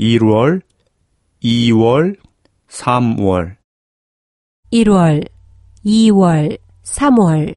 1월, 2월, 3월, 1월, 2월, 3월.